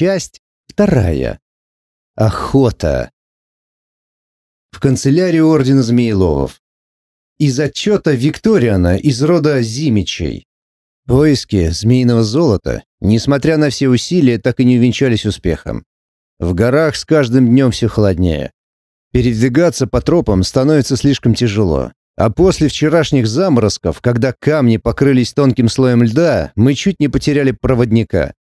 Часть вторая. Охота. В канцелярии Ордена Змееловов. Из отчета Викториана из рода Зимичей. Поиски змеиного золота, несмотря на все усилия, так и не увенчались успехом. В горах с каждым днем все холоднее. Передвигаться по тропам становится слишком тяжело. А после вчерашних заморозков, когда камни покрылись тонким слоем льда, мы чуть не потеряли проводника.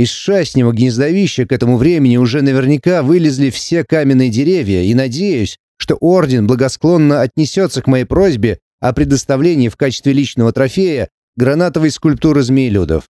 Из шастнего гнездовища к этому времени уже наверняка вылезли все каменные деревья, и надеюсь, что Орден благосклонно отнесется к моей просьбе о предоставлении в качестве личного трофея гранатовой скульптуры змеелюдов.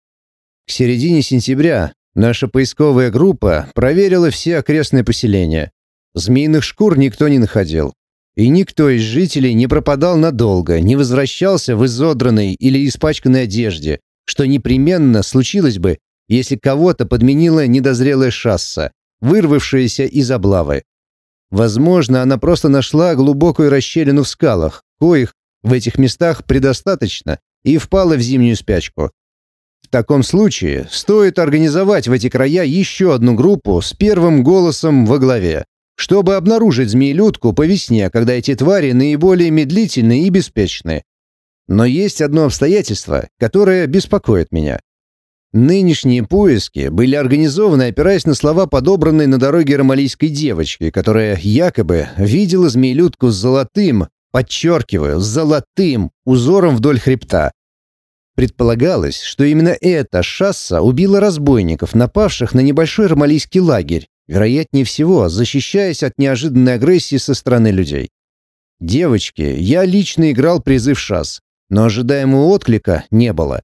К середине сентября наша поисковая группа проверила все окрестные поселения. Змеиных шкур никто не находил. И никто из жителей не пропадал надолго, не возвращался в изодранной или испачканной одежде, что непременно случилось бы, если кого-то подменила недозрелая шасса, вырвавшаяся из облавы. Возможно, она просто нашла глубокую расщелину в скалах, коих в этих местах предостаточно, и впала в зимнюю спячку. В таком случае стоит организовать в эти края еще одну группу с первым голосом во главе, чтобы обнаружить змеелюдку по весне, когда эти твари наиболее медлительны и беспечны. Но есть одно обстоятельство, которое беспокоит меня. Нынешние поиски были организованы, опираясь на слова подобранной на дороге ромалийской девочки, которая якобы видела змеелюдку с золотым, подчеркиваю, золотым узором вдоль хребта. Предполагалось, что именно эта шасса убила разбойников, напавших на небольшой ромалийский лагерь, вероятнее всего, защищаясь от неожиданной агрессии со стороны людей. Девочки, я лично играл призыв шасс, но ожидаемого отклика не было.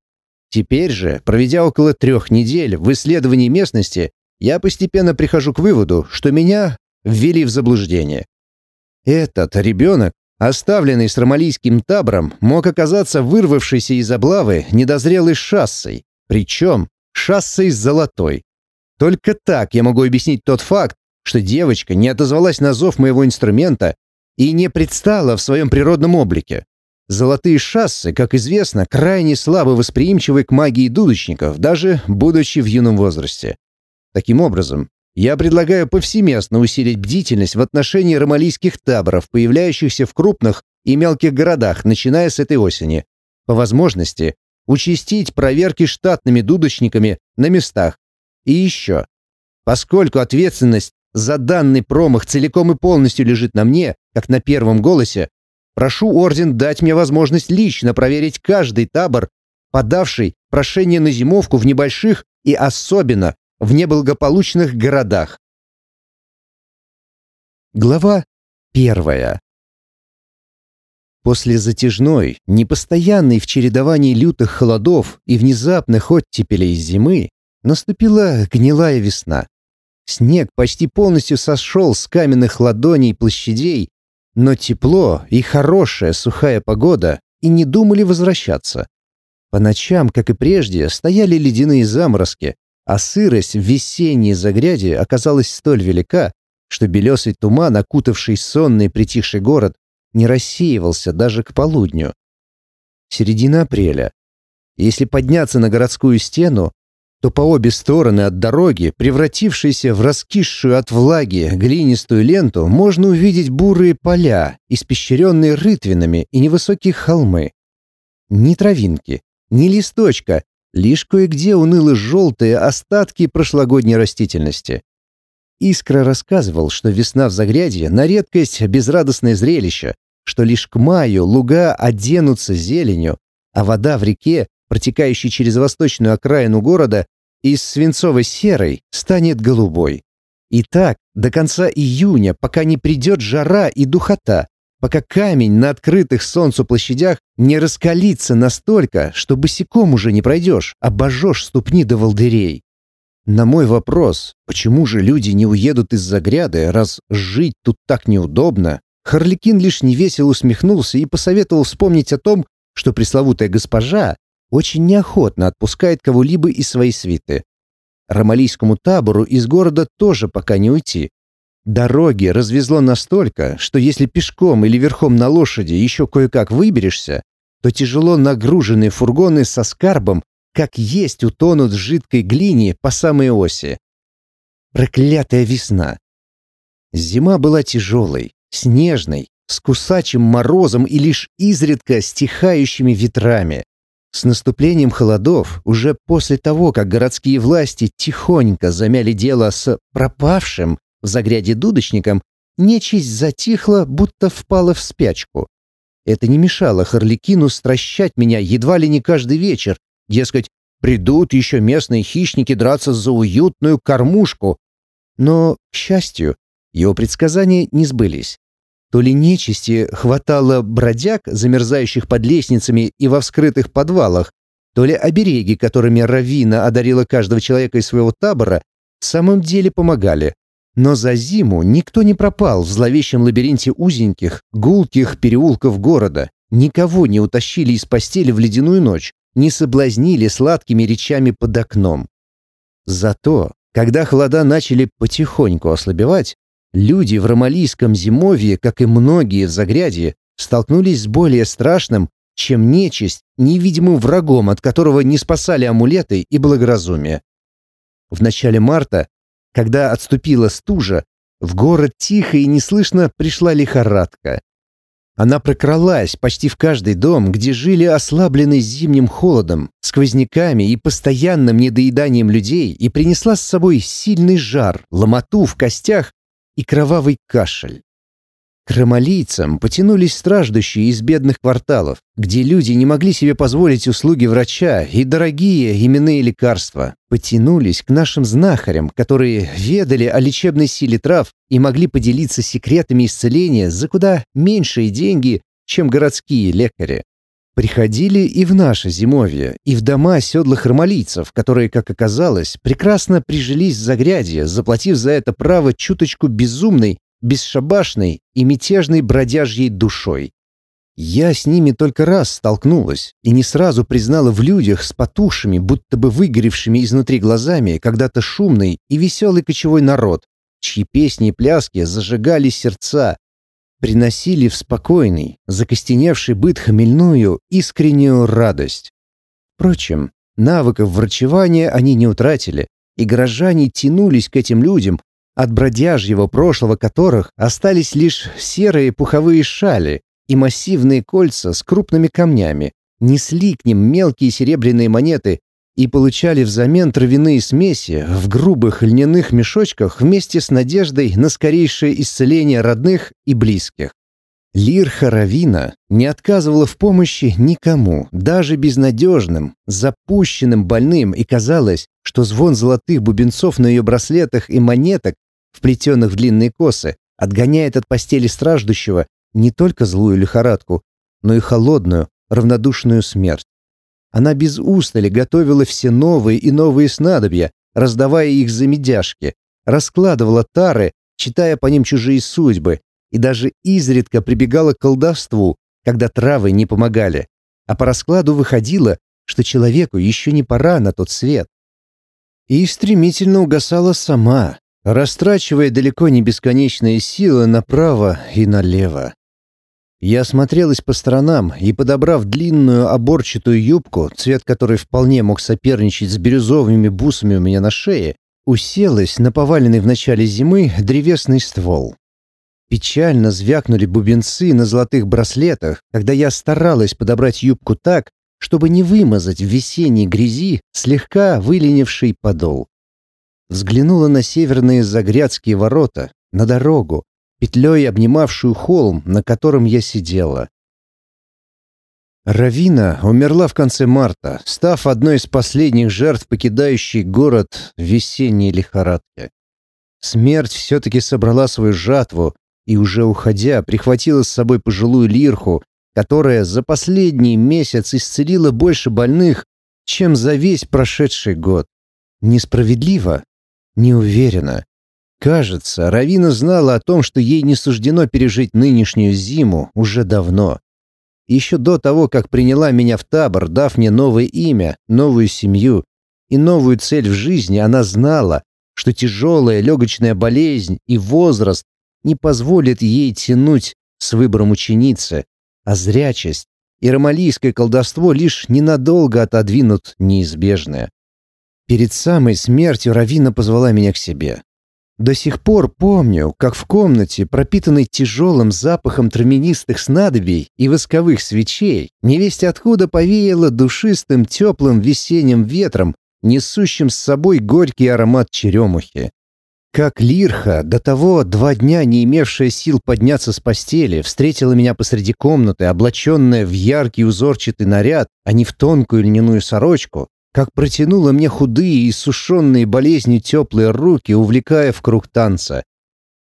Теперь же, проведя около трех недель в исследовании местности, я постепенно прихожу к выводу, что меня ввели в заблуждение. Этот ребенок, оставленный с ромалийским табором, мог оказаться вырвавшейся из облавы недозрелой шассой, причем шассой золотой. Только так я могу объяснить тот факт, что девочка не отозвалась на зов моего инструмента и не предстала в своем природном облике. Золотые шассы, как известно, крайне слабо восприимчивы к магии дудочников, даже будучи в юном возрасте. Таким образом, я предлагаю повсеместно усилить бдительность в отношении ромалийских таборов, появляющихся в крупных и мелких городах, начиная с этой осени. По возможности, участить проверки штатными дудочниками на местах. И еще. Поскольку ответственность за данный промах целиком и полностью лежит на мне, как на первом голосе, Прошу Орден дать мне возможность лично проверить каждый табор, подавший прошение на зимовку в небольших и особенно в неблагополучных городах. Глава первая. После затяжной, непостоянной в чередовании лютых холодов и внезапных оттепелей зимы наступила гнилая весна. Снег почти полностью сошел с каменных ладоней площадей но тепло и хорошая сухая погода и не думали возвращаться. По ночам, как и прежде, стояли ледяные заморозки, а сырость в весенней загряде оказалась столь велика, что белесый туман, окутавший сонный притихший город, не рассеивался даже к полудню. Середина апреля. Если подняться на городскую стену, то по обе стороны от дороги, превратившейся в раскисшую от влаги глинистую ленту, можно увидеть бурые поля, испещренные рытвинами и невысокие холмы. Ни травинки, ни листочка, лишь кое-где уныло-желтые остатки прошлогодней растительности. Искра рассказывал, что весна в Загрядье на редкость безрадостное зрелище, что лишь к маю луга оденутся зеленью, а вода в реке протекающий через восточную окраину города, из свинцово-серой станет голубой. И так до конца июня, пока не придет жара и духота, пока камень на открытых солнцу площадях не раскалится настолько, что босиком уже не пройдешь, обожжешь ступни до волдырей. На мой вопрос, почему же люди не уедут из Загряды, раз жить тут так неудобно, Харликин лишь невесело усмехнулся и посоветовал вспомнить о том, что пресловутая госпожа очень неохотно отпускает кого-либо из своей свиты. Ромалийскому табору из города тоже пока не уйти. Дороги развезло настолько, что если пешком или верхом на лошади еще кое-как выберешься, то тяжело нагруженные фургоны со скарбом как есть утонут в жидкой глине по самой оси. Проклятая весна! Зима была тяжелой, снежной, с кусачим морозом и лишь изредка стихающими ветрами. С наступлением холодов, уже после того, как городские власти тихонько замяли дело с пропавшим в загряде дудочником, нечисть затихла, будто впала в спячку. Это не мешало Харликину стращать меня едва ли не каждый вечер, дескать, придут еще местные хищники драться за уютную кормушку. Но, к счастью, его предсказания не сбылись. То ли нечисти хватало бродяг, замерзающих под лестницами и во вскрытых подвалах, то ли обереги, которыми Равина одарила каждого человека из своего табора, в самом деле помогали. Но за зиму никто не пропал в зловещем лабиринте узеньких, гулких переулков города, никого не утащили из постели в ледяную ночь, не соблазнили сладкими речами под окном. Зато, когда холода начали потихоньку ослабевать, Люди в ромалийском зимовье, как и многие в Загрядье, столкнулись с более страшным, чем нечисть, невидимым врагом, от которого не спасали амулеты и благоразумие. В начале марта, когда отступила стужа, в город тихо и неслышно пришла лихорадка. Она прокралась почти в каждый дом, где жили ослабленные зимним холодом, сквозняками и постоянным недоеданием людей, и принесла с собой сильный жар, ломоту в костях и кровавый кашель. К ромалийцам потянулись страждущие из бедных кварталов, где люди не могли себе позволить услуги врача и дорогие именные лекарства. Потянулись к нашим знахарям, которые ведали о лечебной силе трав и могли поделиться секретами исцеления за куда меньшие деньги, чем городские лекари. Приходили и в наше зимовье, и в дома седлых ромалийцев, которые, как оказалось, прекрасно прижились в Загрядье, заплатив за это право чуточку безумной, бесшабашной и мятежной бродяжьей душой. Я с ними только раз столкнулась и не сразу признала в людях с потухшими, будто бы выгоревшими изнутри глазами, когда-то шумный и веселый кочевой народ, чьи песни и пляски зажигали сердца, приносили в спокойный, закостеневший быт хмельную, искреннюю радость. Впрочем, навыков врачевания они не утратили, и горожане тянулись к этим людям, от бродяжьего прошлого которых остались лишь серые пуховые шали и массивные кольца с крупными камнями, несли к ним мелкие серебряные монеты и получали взамен травяные смеси в грубых льняных мешочках вместе с надеждой на скорейшее исцеление родных и близких. Лир Харавина не отказывала в помощи никому, даже безнадежным, запущенным больным, и казалось, что звон золотых бубенцов на ее браслетах и монеток, вплетенных в длинные косы, отгоняет от постели страждущего не только злую лихорадку, но и холодную, равнодушную смерть. Она без устали готовила все новые и новые снадобья, раздавая их за медяшки, раскладывала тары, читая по ним чужие судьбы, и даже изредка прибегала к колдовству, когда травы не помогали. А по раскладу выходило, что человеку еще не пора на тот свет. И стремительно угасала сама, растрачивая далеко не бесконечные силы направо и налево. Я осмотрелась по сторонам и, подобрав длинную оборчатую юбку, цвет которой вполне мог соперничать с бирюзовыми бусами у меня на шее, уселась на поваленный в начале зимы древесный ствол. Печально звякнули бубенцы на золотых браслетах, когда я старалась подобрать юбку так, чтобы не вымазать в весенней грязи слегка выленивший подол. Взглянула на северные Загрядские ворота, на дорогу, петлей обнимавшую холм, на котором я сидела. Равина умерла в конце марта, став одной из последних жертв, покидающей город в весенней лихорадке. Смерть все-таки собрала свою жатву и, уже уходя, прихватила с собой пожилую лирху, которая за последний месяц исцелила больше больных, чем за весь прошедший год. Несправедливо? Не уверена. Кажется, Равина знала о том, что ей не суждено пережить нынешнюю зиму уже давно. Еще до того, как приняла меня в табор, дав мне новое имя, новую семью и новую цель в жизни, она знала, что тяжелая легочная болезнь и возраст не позволят ей тянуть с выбором ученицы, а зрячесть и ромалийское колдовство лишь ненадолго отодвинут неизбежное. Перед самой смертью Равина позвала меня к себе. До сих пор помню, как в комнате, пропитанной тяжелым запахом травянистых снадобий и восковых свечей, невесть откуда повеяло душистым теплым весенним ветром, несущим с собой горький аромат черемухи. Как Лирха, до того два дня не имевшая сил подняться с постели, встретила меня посреди комнаты, облаченная в яркий узорчатый наряд, а не в тонкую льняную сорочку, как протянула мне худые и сушеные болезнью теплые руки, увлекая в круг танца.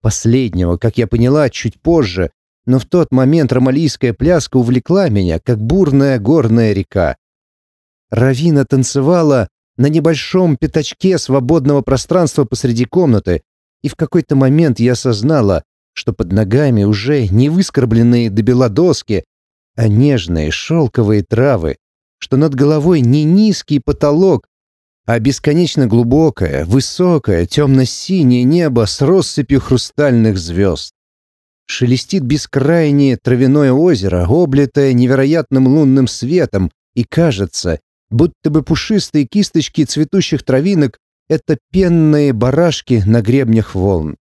Последнего, как я поняла, чуть позже, но в тот момент ромалийская пляска увлекла меня, как бурная горная река. Равина танцевала на небольшом пятачке свободного пространства посреди комнаты, и в какой-то момент я осознала, что под ногами уже не выскорбленные до бела доски, а нежные шелковые травы, что над головой не низкий потолок, а бесконечно глубокое, высокое, темно-синее небо с россыпью хрустальных звезд. Шелестит бескрайнее травяное озеро, облитое невероятным лунным светом, и кажется, будто бы пушистые кисточки цветущих травинок — это пенные барашки на гребнях волн.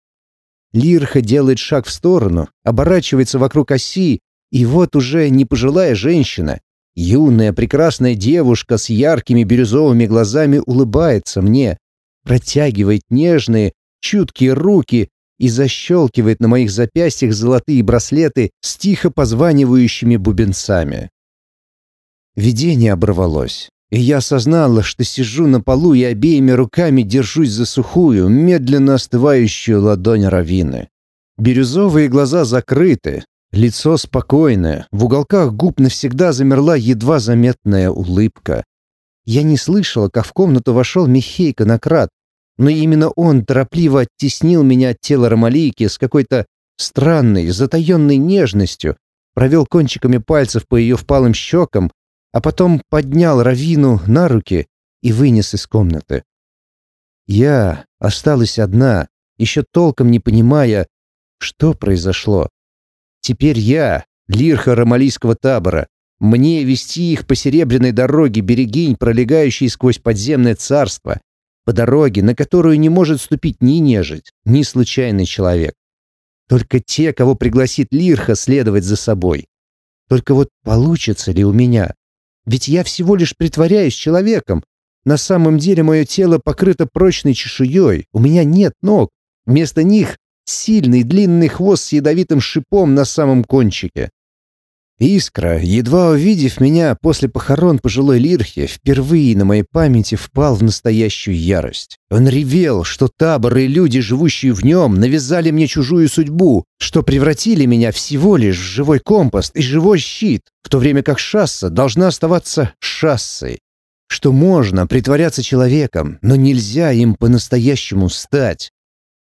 Лирха делает шаг в сторону, оборачивается вокруг оси, и вот уже не пожилая женщина, юная прекрасная девушка с яркими бирюзовыми глазами улыбается мне, протягивает нежные, чуткие руки и защелкивает на моих запястьях золотые браслеты с тихо позванивающими бубенцами. Видение оборвалось. И я осознала, что сижу на полу и обеими руками держусь за сухую, медленно остывающую ладонь Равины. Бирюзовые глаза закрыты, лицо спокойное, в уголках губ навсегда замерла едва заметная улыбка. Я не слышала, как в комнату вошел Михей Конократ, но именно он торопливо оттеснил меня от тела Ромалийки с какой-то странной, затаенной нежностью, провел кончиками пальцев по ее впалым щекам, а потом поднял Равину на руки и вынес из комнаты. Я осталась одна, еще толком не понимая, что произошло. Теперь я, лирха ромалийского табора, мне вести их по серебряной дороге берегинь, пролегающей сквозь подземное царство, по дороге, на которую не может ступить ни нежить, ни случайный человек. Только те, кого пригласит Лирха следовать за собой. Только вот получится ли у меня? Ведь я всего лишь притворяюсь человеком. На самом деле мое тело покрыто прочной чешуей, у меня нет ног. Вместо них сильный длинный хвост с ядовитым шипом на самом кончике. Искра, едва увидев меня после похорон пожилой Лирхи, впервые на моей памяти впал в настоящую ярость. Он ревел, что табор и люди, живущие в нем, навязали мне чужую судьбу, что превратили меня всего лишь в живой компост и живой щит, в то время как шасса должна оставаться шассой. Что можно притворяться человеком, но нельзя им по-настоящему стать.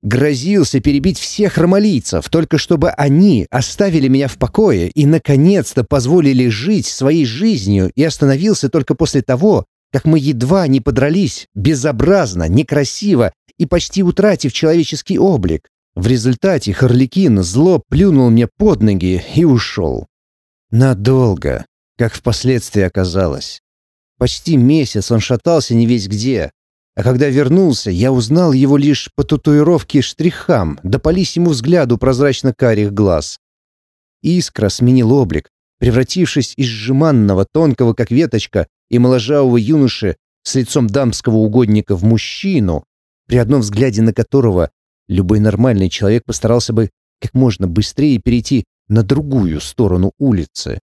Грозился перебить всех ромалийцев, только чтобы они оставили меня в покое и, наконец-то, позволили жить своей жизнью и остановился только после того, как мы едва не подрались, безобразно, некрасиво и почти утратив человеческий облик. В результате Харликин зло плюнул мне под ноги и ушел. Надолго, как впоследствии оказалось. Почти месяц он шатался не весь где, а когда вернулся, я узнал его лишь по татуировке штрихам, да по лисьему взгляду прозрачно-карих глаз. Искра сменил облик, превратившись из жеманного, тонкого, как веточка, и моложавого юноши с лицом дамского угодника в мужчину, при одном взгляде на которого любой нормальный человек постарался бы как можно быстрее перейти на другую сторону улицы.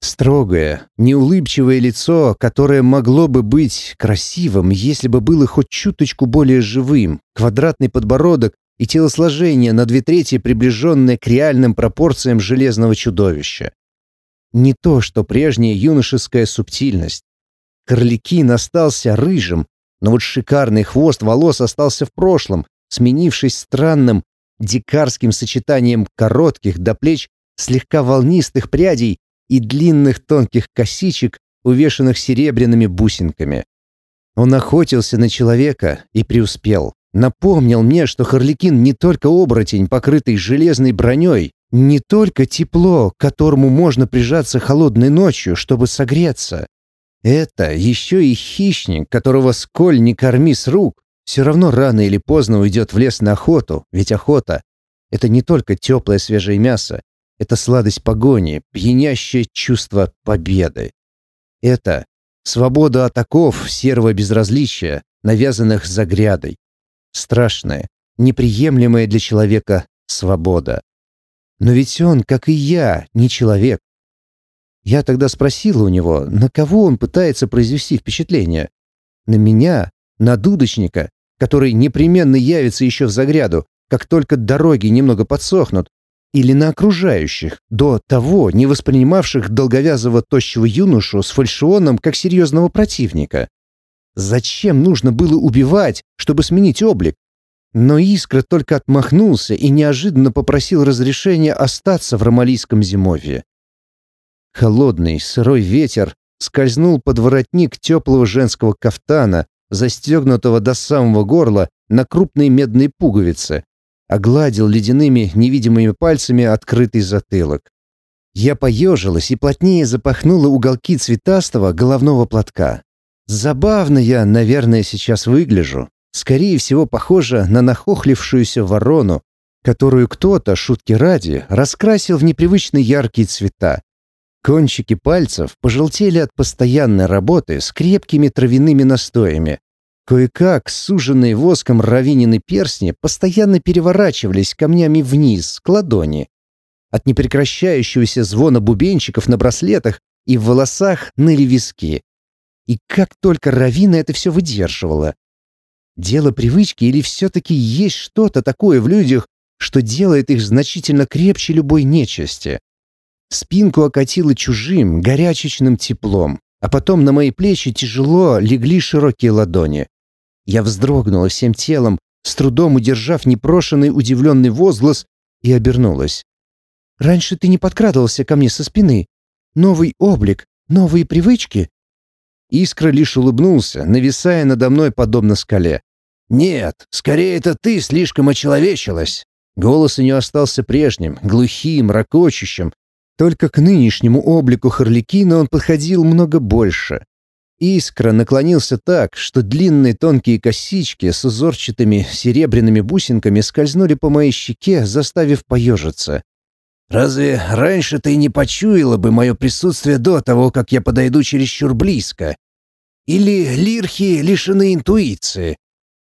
Строгое, неулыбчивое лицо, которое могло бы быть красивым, если бы было хоть чуточку более живым, квадратный подбородок и телосложение на две трети приближенное к реальным пропорциям железного чудовища. Не то, что прежняя юношеская субтильность. Корликин остался рыжим, но вот шикарный хвост волос остался в прошлом, сменившись странным, дикарским сочетанием коротких до плеч слегка волнистых прядей и длинных тонких косичек, увешанных серебряными бусинками. Он охотился на человека и преуспел. Напомнил мне, что Харликин не только оборотень, покрытый железной броней, не только тепло, к которому можно прижаться холодной ночью, чтобы согреться. Это еще и хищник, которого сколь не корми с рук, Все равно рано или поздно уйдет в лес на охоту, ведь охота — это не только теплое свежее мясо, это сладость погони, пьянящее чувство победы. Это свобода от оков серого безразличия, навязанных загрядой. Страшная, неприемлемая для человека свобода. Но ведь он, как и я, не человек. Я тогда спросила у него, на кого он пытается произвести впечатление. На меня, на дудочника, который непременно явится еще в загряду, как только дороги немного подсохнут, или на окружающих, до того не воспринимавших долговязого тощего юношу с фальшионом как серьезного противника. Зачем нужно было убивать, чтобы сменить облик? Но Искра только отмахнулся и неожиданно попросил разрешения остаться в ромалийском зимовье. Холодный, сырой ветер скользнул под воротник теплого женского кафтана, застегнутого до самого горла на крупные медные пуговицы, огладил ледяными невидимыми пальцами открытый затылок. Я поежилась и плотнее запахнула уголки цветастого головного платка. Забавно я, наверное, сейчас выгляжу. Скорее всего, похоже на нахохлившуюся ворону, которую кто-то, шутки ради, раскрасил в непривычно яркие цвета. Кончики пальцев пожелтели от постоянной работы с крепкими травяными настоями, Кое-как суженные воском равинины перстни постоянно переворачивались камнями вниз, к ладони. От непрекращающегося звона бубенчиков на браслетах и в волосах ныли виски. И как только Равина это все выдерживала. Дело привычки или все-таки есть что-то такое в людях, что делает их значительно крепче любой нечисти? Спинку окатило чужим, горячечным теплом, а потом на мои плечи тяжело легли широкие ладони. Я вздрогнула всем телом, с трудом удержав непрошенный удивленный возглас, и обернулась. «Раньше ты не подкрадывался ко мне со спины. Новый облик, новые привычки?» Искра лишь улыбнулся, нависая надо мной подобно скале. «Нет, скорее это ты слишком очеловечилась». Голос у нее остался прежним, глухим, ракочущим. Только к нынешнему облику Харликина он подходил много больше. Искра наклонился так, что длинные тонкие косички с узорчатыми серебряными бусинками скользнули по моей щеке, заставив поежиться. «Разве раньше ты не почуяла бы мое присутствие до того, как я подойду чересчур близко? Или лирхи лишены интуиции?»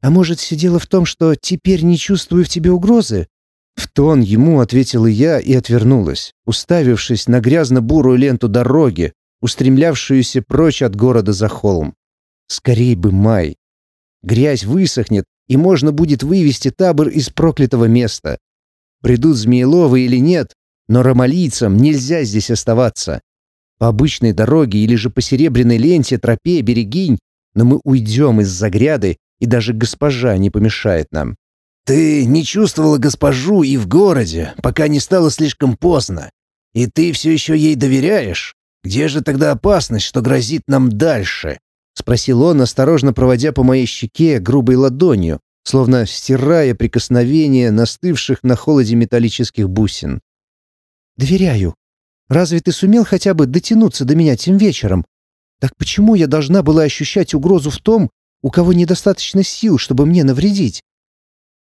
«А может, все дело в том, что теперь не чувствую в тебе угрозы?» В тон ему ответила я и отвернулась, уставившись на грязно-бурую ленту дороги, устремлявшуюся прочь от города за холм. Скорей бы май. Грязь высохнет, и можно будет вывести табор из проклятого места. Придут Змееловы или нет, но ромалийцам нельзя здесь оставаться. По обычной дороге или же по серебряной ленте, тропе, берегинь, но мы уйдем из загряды, и даже госпожа не помешает нам. Ты не чувствовала госпожу и в городе, пока не стало слишком поздно. И ты все еще ей доверяешь? Где же тогда опасность, что грозит нам дальше?» — спросил он, осторожно проводя по моей щеке грубой ладонью, словно стирая прикосновение настывших на холоде металлических бусин. «Доверяю. Разве ты сумел хотя бы дотянуться до меня тем вечером? Так почему я должна была ощущать угрозу в том, у кого недостаточно сил, чтобы мне навредить?»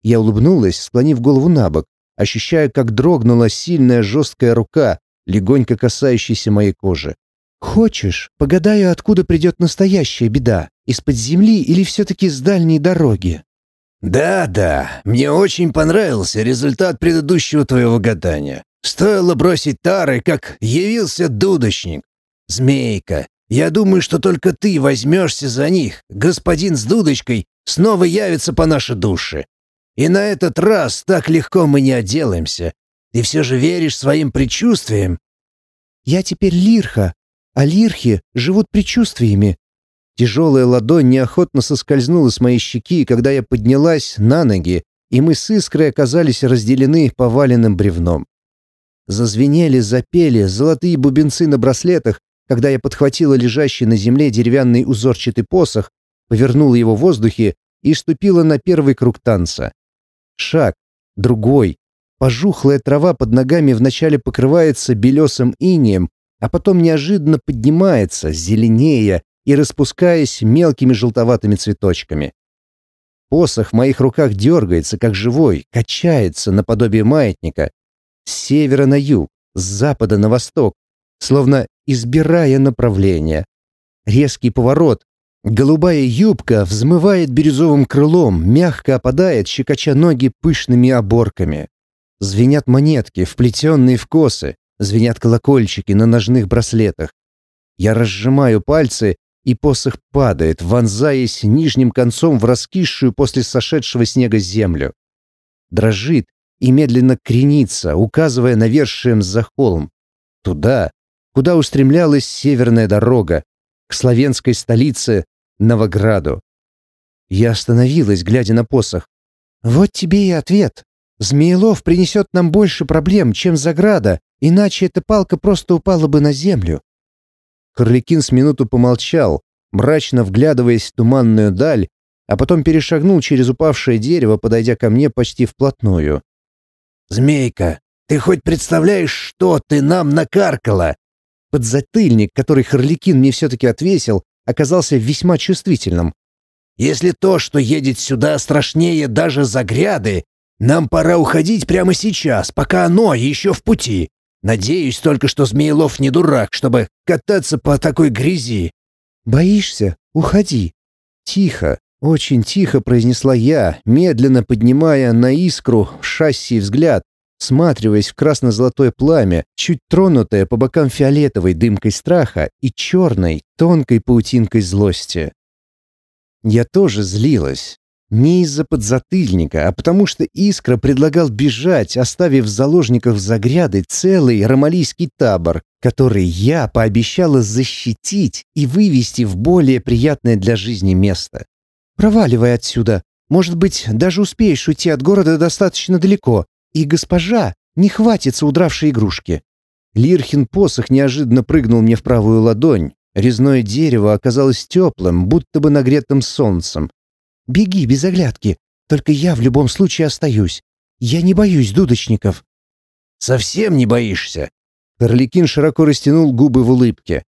Я улыбнулась, склонив голову на бок, ощущая, как дрогнула сильная жесткая рука, легонько касающийся моей кожи. «Хочешь, погадаю, откуда придет настоящая беда? Из-под земли или все-таки с дальней дороги?» «Да-да, мне очень понравился результат предыдущего твоего гадания. Стоило бросить тары, как явился дудочник. Змейка, я думаю, что только ты возьмешься за них. Господин с дудочкой снова явится по нашей душе. И на этот раз так легко мы не отделаемся. Ты все же веришь своим предчувствиям?» «Я теперь лирха, а лирхи живут предчувствиями». Тяжелая ладонь неохотно соскользнула с моей щеки, когда я поднялась на ноги, и мы с искрой оказались разделены поваленным бревном. Зазвенели, запели золотые бубенцы на браслетах, когда я подхватила лежащий на земле деревянный узорчатый посох, повернула его в воздухе и ступила на первый круг танца. Шаг, другой, Пожухлая трава под ногами вначале покрывается белесым инеем, а потом неожиданно поднимается, зеленея и распускаясь мелкими желтоватыми цветочками. Посох в моих руках дергается, как живой, качается наподобие маятника. С севера на юг, с запада на восток, словно избирая направление. Резкий поворот. Голубая юбка взмывает бирюзовым крылом, мягко опадает, щекоча ноги пышными оборками. Звенят монетки, вплетенные в косы, звенят колокольчики на ножных браслетах. Я разжимаю пальцы, и посох падает, вонзаясь нижним концом в раскисшую после сошедшего снега землю. Дрожит и медленно кренится, указывая навершием за холм. Туда, куда устремлялась северная дорога, к славянской столице Новограду. Я остановилась, глядя на посох. «Вот тебе и ответ. Змеелов принесет нам больше проблем, чем Заграда, иначе эта палка просто упала бы на землю». Харликин с минуту помолчал, мрачно вглядываясь в туманную даль, а потом перешагнул через упавшее дерево, подойдя ко мне почти вплотную. «Змейка, ты хоть представляешь, что ты нам накаркала?» Подзатыльник, который Харликин мне все-таки отвесил, оказался весьма чувствительным. «Если то, что едет сюда, страшнее даже загряды, нам пора уходить прямо сейчас, пока оно еще в пути. Надеюсь только, что Змеелов не дурак, чтобы кататься по такой грязи». «Боишься? Уходи». Тихо, очень тихо произнесла я, медленно поднимая на искру шасси взгляд, всматриваясь в красно-золотое пламя, чуть тронутое по бокам фиолетовой дымкой страха и черной, тонкой паутинкой злости. Я тоже злилась. Не из-за подзатыльника, а потому что Искра предлагал бежать, оставив в заложниках загряды целый ромалийский табор, который я пообещала защитить и вывести в более приятное для жизни место. «Проваливай отсюда. Может быть, даже успеешь уйти от города достаточно далеко, и госпожа не хватится удравшей игрушки». Лирхин посох неожиданно прыгнул мне в правую ладонь. Резное дерево оказалось теплым, будто бы нагретым солнцем. «Беги без оглядки, только я в любом случае остаюсь. Я не боюсь дудочников». «Совсем не боишься?» Карликин широко растянул губы в улыбке.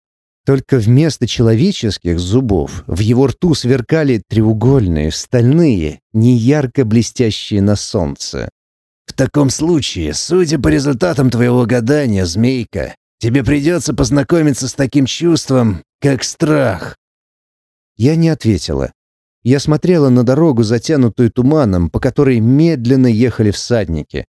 Только вместо человеческих зубов в его рту сверкали треугольные, стальные, неярко блестящие на солнце. «В таком случае, судя по результатам твоего гадания, змейка, тебе придется познакомиться с таким чувством, как страх». Я не ответила. Я смотрела на дорогу, затянутую туманом, по которой медленно ехали всадники.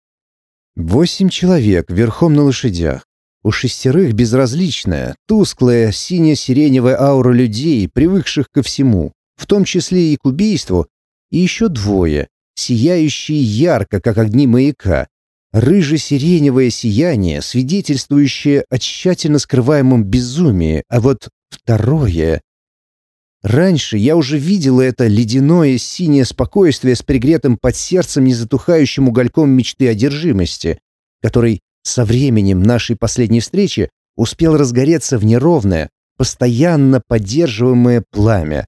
Восемь человек верхом на лошадях. У шестерых безразличная, тусклая, сине-сиреневая аура людей, привыкших ко всему, в том числе и к убийству, и еще двое, сияющие ярко, как огни маяка, рыже-сиреневое сияние, свидетельствующее о тщательно скрываемом безумии, а вот второе... Раньше я уже видела это ледяное синее спокойствие с пригретым под сердцем незатухающим угольком мечты одержимости, который со временем нашей последней встречи успел разгореться в неровное, постоянно поддерживаемое пламя.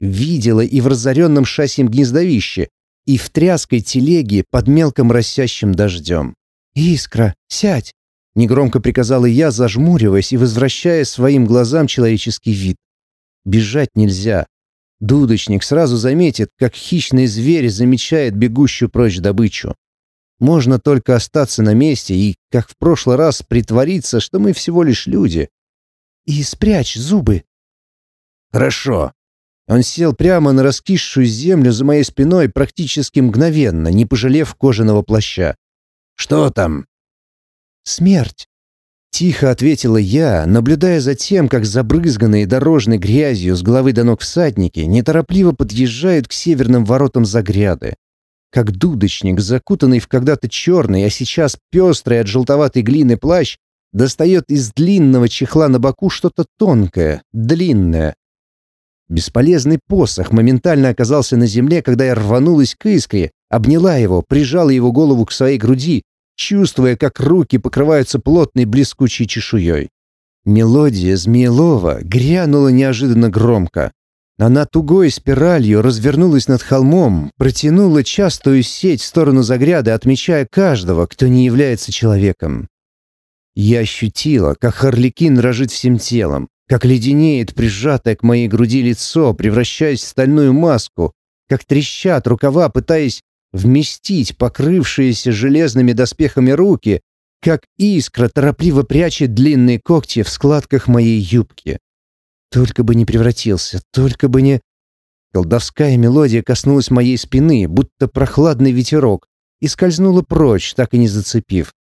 Видела и в разоренном шассием гнездовище, и в тряской телеге под мелком росящим дождем. «Искра, сядь!» — негромко приказала я, зажмуриваясь и возвращая своим глазам человеческий вид. «Бежать нельзя. Дудочник сразу заметит, как хищный зверь замечает бегущую прочь добычу. Можно только остаться на месте и, как в прошлый раз, притвориться, что мы всего лишь люди. И спрячь зубы. Хорошо. Он сел прямо на раскисшую землю за моей спиной практически мгновенно, не пожалев кожаного плаща. «Что там?» «Смерть», — тихо ответила я, наблюдая за тем, как забрызганные дорожной грязью с головы до ног всадники неторопливо подъезжают к северным воротам Загряды. Как дудочник, закутанный в когда-то черный, а сейчас пестрый от желтоватой глины плащ, достает из длинного чехла на боку что-то тонкое, длинное, Бесполезный посох моментально оказался на земле, когда я рванулась к искре, обняла его, прижала его голову к своей груди, чувствуя, как руки покрываются плотной блескучей чешуей. Мелодия Змеелова грянула неожиданно громко. Она тугой спиралью развернулась над холмом, протянула частую сеть в сторону загряды, отмечая каждого, кто не является человеком. Я ощутила, как Харликин дрожит всем телом, как леденеет прижатое к моей груди лицо, превращаясь в стальную маску, как трещат рукава, пытаясь вместить покрывшиеся железными доспехами руки, как искра торопливо прячет длинные когти в складках моей юбки. Только бы не превратился, только бы не... Колдовская мелодия коснулась моей спины, будто прохладный ветерок, и скользнула прочь, так и не зацепив.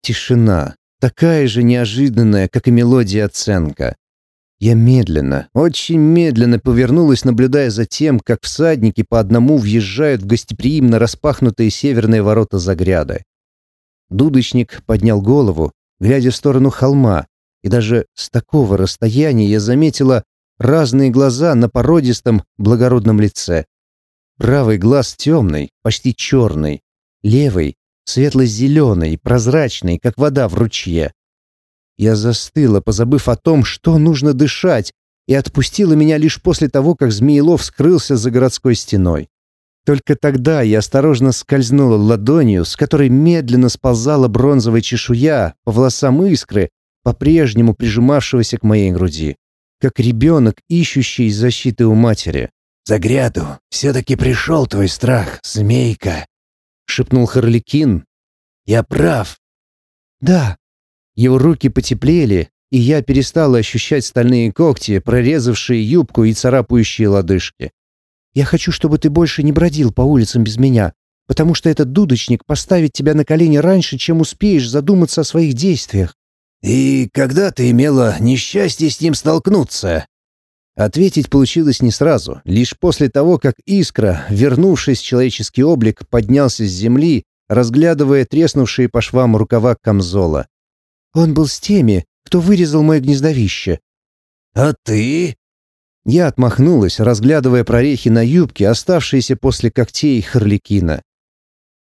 Тишина, такая же неожиданная, как и мелодия оценка. Я медленно, очень медленно повернулась, наблюдая за тем, как всадники по одному въезжают в гостеприимно распахнутые северные ворота Загряда. Дудочник поднял голову, глядя в сторону холма, и даже с такого расстояния я заметила разные глаза на породистом благородном лице. Правый глаз темный, почти черный, левый светло-зеленый, прозрачный, как вода в ручье. Я застыла, позабыв о том, что нужно дышать, и отпустила меня лишь после того, как Змеелов скрылся за городской стеной. Только тогда я осторожно скользнула ладонью, с которой медленно сползала бронзовая чешуя по волосам искры, по-прежнему прижимавшегося к моей груди, как ребенок, ищущий защиты у матери. «За гряду все-таки пришел твой страх, змейка!» — шепнул Харликин. «Я прав». «Да», его руки потеплели, и я перестала ощущать стальные когти, прорезавшие юбку и царапающие лодыжки. «Я хочу, чтобы ты больше не бродил по улицам без меня, потому что этот дудочник поставит тебя на колени раньше, чем успеешь задуматься о своих действиях». «И когда ты имела несчастье с ним столкнуться?» Ответить получилось не сразу, лишь после того, как Искра, вернувшись в человеческий облик, поднялся с земли, разглядывая треснувшие по швам рукава камзола. Он был с теми, кто вырезал мое гнездовище. А ты? Я отмахнулась, разглядывая прорехи на юбке, оставшиеся после когтей Харликина.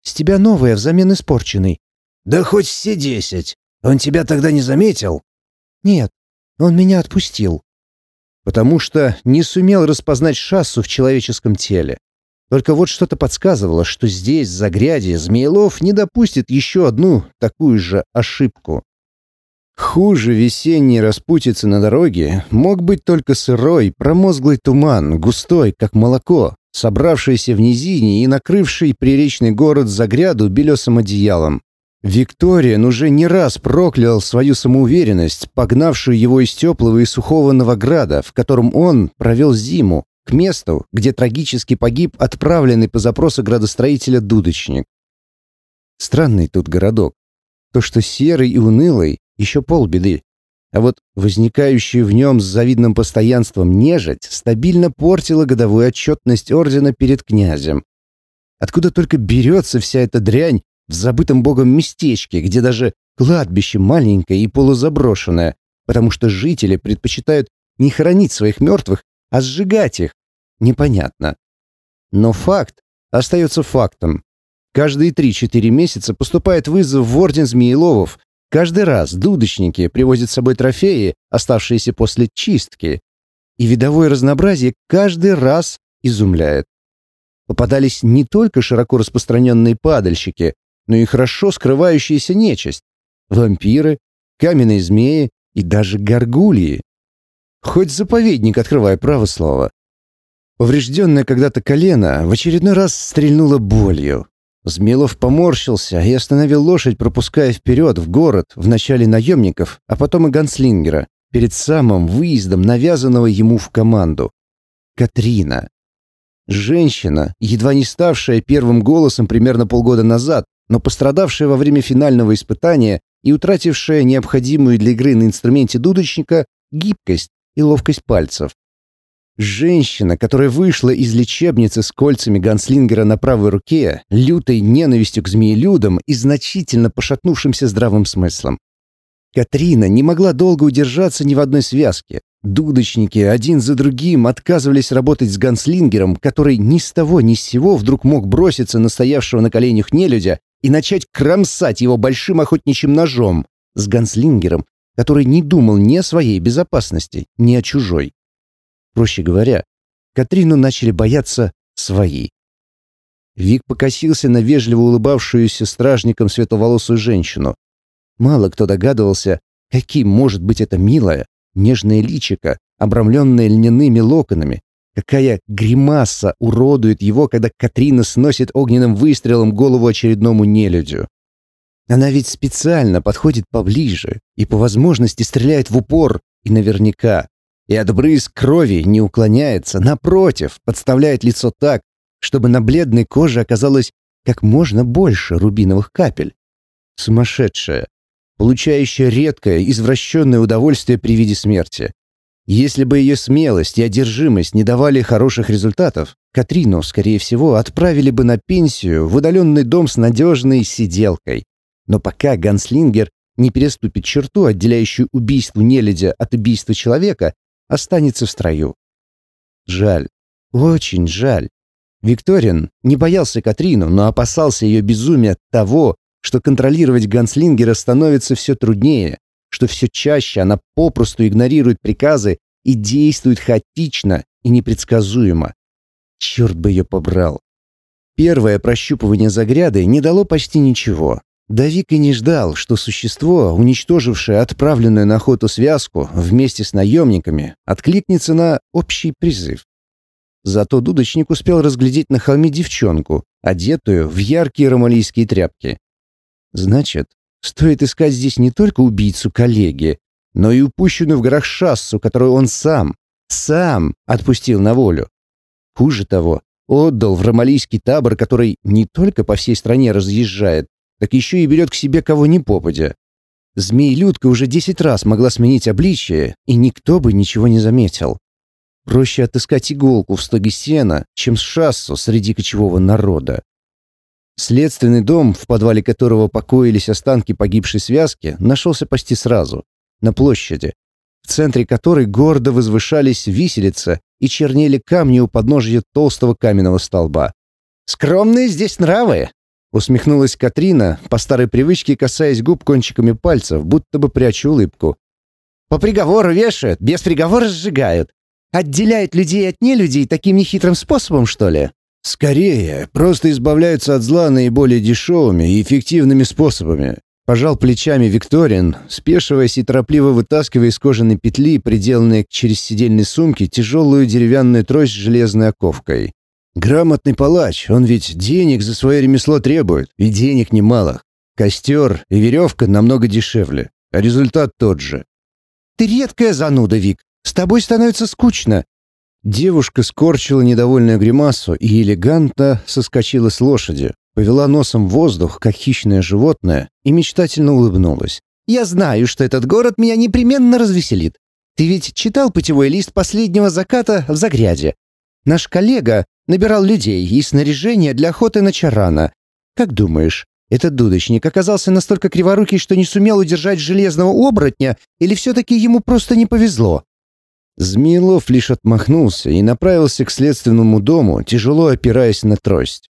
С тебя новая взамен испорченной. Да хоть все десять. Он тебя тогда не заметил? Нет, он меня отпустил. Потому что не сумел распознать шассу в человеческом теле. Только вот что-то подсказывало, что здесь, за гряди, Змеелов не допустит еще одну такую же ошибку. Хуже весенней распутицы на дороге мог быть только сырой, промозглый туман, густой, как молоко, собравшийся в низине и накрывший приречный город Загряду белесым одеялом. Викториан уже не раз проклял свою самоуверенность, погнавшую его из теплого и сухого Новограда, в котором он провел зиму, к месту, где трагически погиб отправленный по запросу градостроителя дудочник. Странный тут городок. То, что серый и унылый, еще полбеды. А вот возникающая в нем с завидным постоянством нежить стабильно портила годовую отчетность ордена перед князем. Откуда только берется вся эта дрянь в забытом богом местечке, где даже кладбище маленькое и полузаброшенное, потому что жители предпочитают не хоронить своих мертвых, а сжигать их, непонятно. Но факт остается фактом. Каждые 3-4 месяца поступает вызов в Орден Змееловов Каждый раз дудочники привозят с собой трофеи, оставшиеся после чистки, и видовое разнообразие каждый раз изумляет. Попадались не только широко распространенные падальщики, но и хорошо скрывающаяся нечисть, вампиры, каменные змеи и даже горгульи. Хоть заповедник открывай право слова. Поврежденное когда-то колено в очередной раз стрельнуло болью, Змилов поморщился и остановил лошадь, пропуская вперед в город вначале наемников, а потом и ганслингера, перед самым выездом навязанного ему в команду. Катрина. Женщина, едва не ставшая первым голосом примерно полгода назад, но пострадавшая во время финального испытания и утратившая необходимую для игры на инструменте дудочника гибкость и ловкость пальцев. Женщина, которая вышла из лечебницы с кольцами ганслингера на правой руке, лютой ненавистью к змеелюдам и значительно пошатнувшимся здравым смыслом. Катрина не могла долго удержаться ни в одной связке. Дудочники один за другим отказывались работать с ганслингером, который ни с того ни с сего вдруг мог броситься на стоявшего на коленях нелюдя и начать кромсать его большим охотничьим ножом, с ганслингером, который не думал ни о своей безопасности, ни о чужой. Проще говоря, Катрину начали бояться свои. Вик покосился на вежливо улыбавшуюся стражником светловолосую женщину. Мало кто догадывался, каким может быть это милое, нежное личико, обрамленное льняными локонами, Какая гримаса уродует его, когда Катрина сносит огненным выстрелом голову очередному нелюдю. Она ведь специально подходит поближе и по возможности стреляет в упор, и наверняка. И от брызг крови не уклоняется, напротив, подставляет лицо так, чтобы на бледной коже оказалось как можно больше рубиновых капель. Сумасшедшая, получающая редкое, извращенное удовольствие при виде смерти. Если бы ее смелость и одержимость не давали хороших результатов, Катрину, скорее всего, отправили бы на пенсию в удаленный дом с надежной сиделкой. Но пока Ганслингер не переступит черту, отделяющую убийство нелюдя от убийства человека, останется в строю. Жаль, очень жаль. Викторин не боялся Катрину, но опасался ее безумия того, что контролировать Ганслингера становится все труднее, что все чаще она попросту игнорирует приказы и действует хаотично и непредсказуемо. Черт бы ее побрал. Первое прощупывание загряды не дало почти ничего. Давик и не ждал, что существо, уничтожившее отправленную на охоту связку вместе с наемниками, откликнется на общий призыв. Зато дудочник успел разглядеть на холме девчонку, одетую в яркие ромалийские тряпки. Значит, Стоит искать здесь не только убийцу коллеги, но и упущенную в горах шассу, которую он сам, сам отпустил на волю. Хуже того, отдал в ромалийский табор, который не только по всей стране разъезжает, так еще и берет к себе кого ни попадя. Змеилюдка уже десять раз могла сменить обличие, и никто бы ничего не заметил. Проще отыскать иголку в стоге сена, чем шассу среди кочевого народа. Следственный дом, в подвале которого покоились останки погибшей связки, нашелся почти сразу, на площади, в центре которой гордо возвышались виселица и чернели камни у подножия толстого каменного столба. «Скромные здесь нравы!» — усмехнулась Катрина, по старой привычке касаясь губ кончиками пальцев, будто бы пряча улыбку. «По приговору вешают, без приговора сжигают. Отделяют людей от нелюдей таким нехитрым способом, что ли?» «Скорее, просто избавляются от зла наиболее дешевыми и эффективными способами». Пожал плечами Викторин, спешиваясь и торопливо вытаскивая из кожаной петли, приделанной через сидельной сумки, тяжелую деревянную трость с железной оковкой. «Грамотный палач, он ведь денег за свое ремесло требует, и денег немало. Костер и веревка намного дешевле, а результат тот же». «Ты редкая зануда, Вик. С тобой становится скучно. Девушка скорчила недовольную гримасу и элегантно соскочила с лошади, повела носом в воздух, как хищное животное, и мечтательно улыбнулась. «Я знаю, что этот город меня непременно развеселит. Ты ведь читал путевой лист последнего заката в Загряде? Наш коллега набирал людей и снаряжение для охоты на чарана. Как думаешь, этот дудочник оказался настолько криворукий, что не сумел удержать железного оборотня, или все-таки ему просто не повезло?» Змеилов лишь отмахнулся и направился к следственному дому, тяжело опираясь на трость.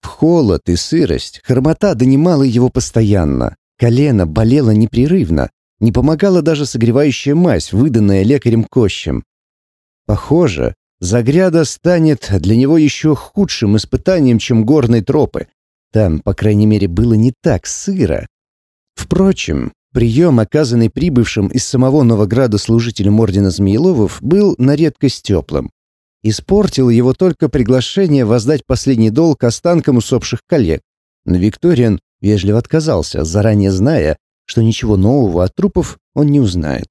В холод и сырость хромота донимала его постоянно. Колено болело непрерывно, не помогала даже согревающая мазь, выданная лекарем Кощем. Похоже, загряда станет для него еще худшим испытанием, чем горные тропы. Там, по крайней мере, было не так сыро. Впрочем, Прием, оказанный прибывшим из самого Новограда служителем Ордена Змееловов, был на редкость теплым. Испортил его только приглашение воздать последний долг останкам усопших коллег. Но Викториан вежливо отказался, заранее зная, что ничего нового от трупов он не узнает.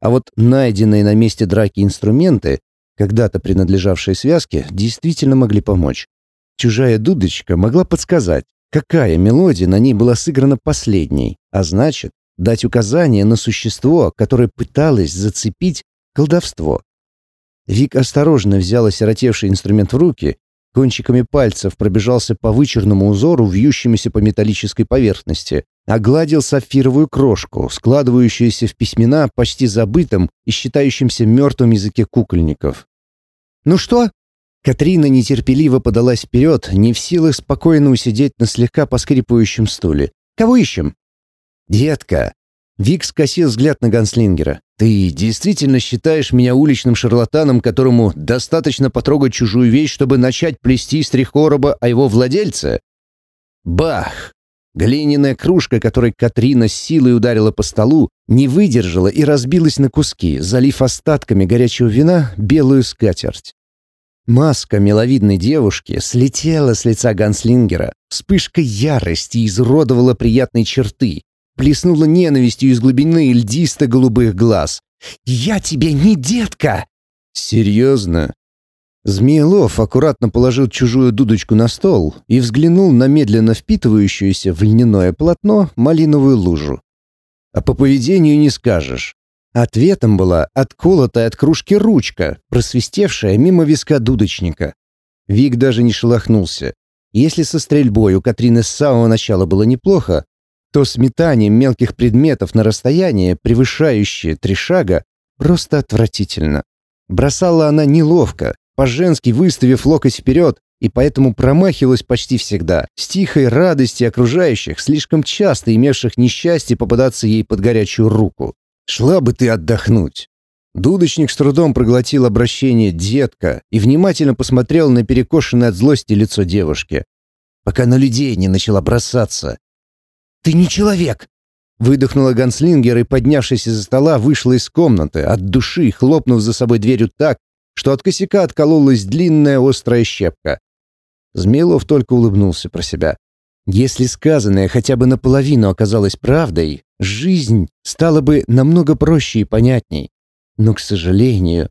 А вот найденные на месте драки инструменты, когда-то принадлежавшие связке, действительно могли помочь. Чужая дудочка могла подсказать, какая мелодия на ней была сыграна последней, а значит, дать указание на существо, которое пыталось зацепить колдовство. Вик осторожно взял осиротевший инструмент в руки, кончиками пальцев пробежался по вычурному узору, вьющемуся по металлической поверхности, огладил сапфировую крошку, складывающуюся в письмена почти забытым и считающимся мертвым языке кукольников. «Ну что?» Катрина нетерпеливо подалась вперед, не в силах спокойно усидеть на слегка поскрипывающем стуле. «Кого ищем?» «Детка!» Вик скосил взгляд на Ганслингера. «Ты действительно считаешь меня уличным шарлатаном, которому достаточно потрогать чужую вещь, чтобы начать плести с трехкороба о его владельце?» Бах! Глиняная кружка, которой Катрина с силой ударила по столу, не выдержала и разбилась на куски, залив остатками горячего вина белую скатерть. Маска миловидной девушки слетела с лица ганслингера. Вспышка ярости изуродовала приятные черты, плеснула ненавистью из глубины льдисто-голубых глаз. «Я тебе не детка!» «Серьезно?» Змеелов аккуратно положил чужую дудочку на стол и взглянул на медленно впитывающуюся в льняное полотно малиновую лужу. «А по поведению не скажешь. Ответом была отколотая от кружки ручка, просвистевшая мимо виска дудочника. Вик даже не шелохнулся. Если со стрельбой у Катрины с самого начала было неплохо, то с метанием мелких предметов на расстояние, превышающее три шага, просто отвратительно. Бросала она неловко, по-женски выставив локоть вперед, и поэтому промахивалась почти всегда, с тихой радости окружающих, слишком часто имевших несчастье попадаться ей под горячую руку. Шла бы ты отдохнуть. Дудочник с трудом проглотил обращение «детка» и внимательно посмотрел на перекошенное от злости лицо девушки, пока на людей не начала бросаться. «Ты не человек!» Выдохнула ганслингер и, поднявшись из-за стола, вышла из комнаты, от души хлопнув за собой дверью так, что от косяка откололась длинная острая щепка. Змеилов только улыбнулся про себя. Если сказанное хотя бы наполовину оказалось правдой, жизнь стала бы намного проще и понятней. Но, к сожалению...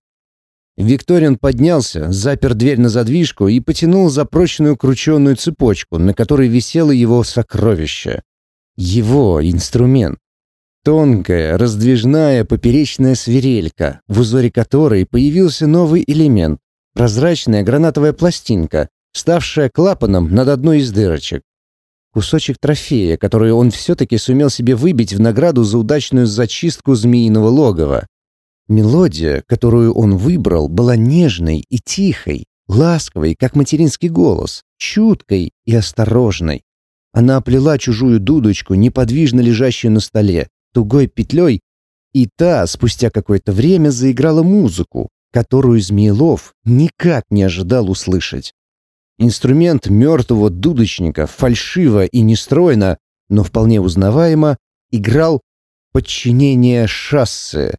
Викториан поднялся, запер дверь на задвижку и потянул за прочную крученную цепочку, на которой висело его сокровище. Его инструмент. Тонкая, раздвижная поперечная свирелька, в узоре которой появился новый элемент — прозрачная гранатовая пластинка, ставшая клапаном над одной из дырочек кусочек трофея, который он все-таки сумел себе выбить в награду за удачную зачистку змеиного логова. Мелодия, которую он выбрал, была нежной и тихой, ласковой, как материнский голос, чуткой и осторожной. Она оплела чужую дудочку, неподвижно лежащую на столе, тугой петлей, и та, спустя какое-то время, заиграла музыку, которую Змеелов никак не ожидал услышать. Инструмент мертвого дудочника фальшиво и нестройно, но вполне узнаваемо, играл подчинение шассы.